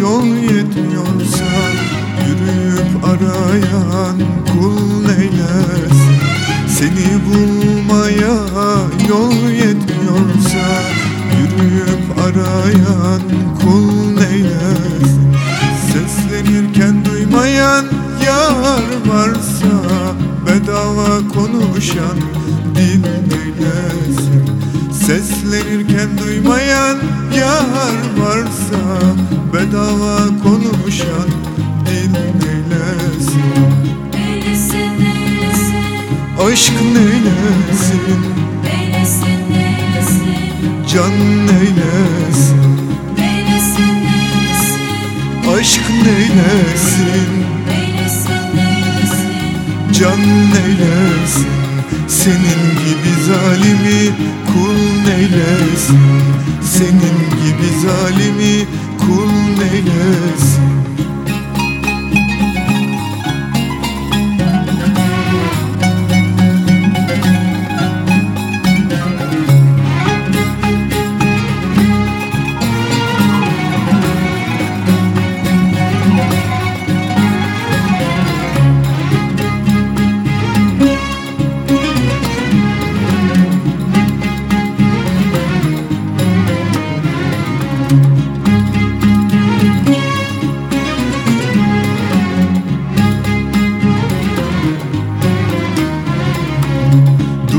yol yetmiyorsa Yürüyüp arayan kul neylesin Seni bulmaya yol yetmiyorsa Yürüyüp arayan kul neylesin Seslenirken duymayan yar varsa Bedava konuşan dil neylesin Seslenirken duymayan yar varsa Bedava konuşan dil neylesin? Aşk neylesin? Can neylesin? Aşk neylesin? Can neylesin Senin gibi zalimi kul neylesin Senin gibi zalimi kul neylesin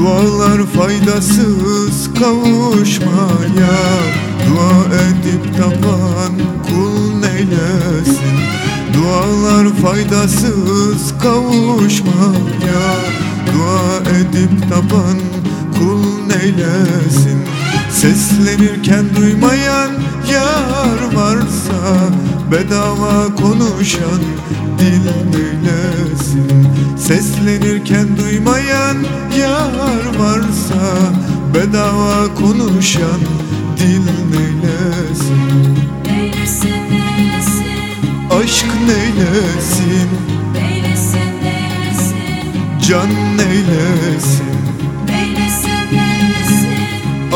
Dualar faydasız kavuşmaya. Dua edip tapan kul neylesin? Dualar faydasız kavuşmaya. Dua edip tapan kul neylesin? Seslenirken duymayan yar varsa Bedava konuşan dil neylesin Seslenirken duymayan yar varsa Bedava konuşan dil neylesin? Neylesin neylesin? Aşk neylesin? Neylesin neylesin? Can neylesin? Neylesin neylesin?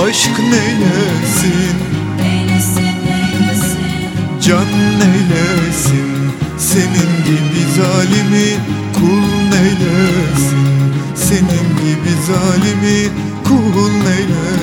Aşk neylesin? Neylesin neylesin? Can neylesin? Senin gibi zalimi kul eylesin Senin gibi zalimi kul eylesin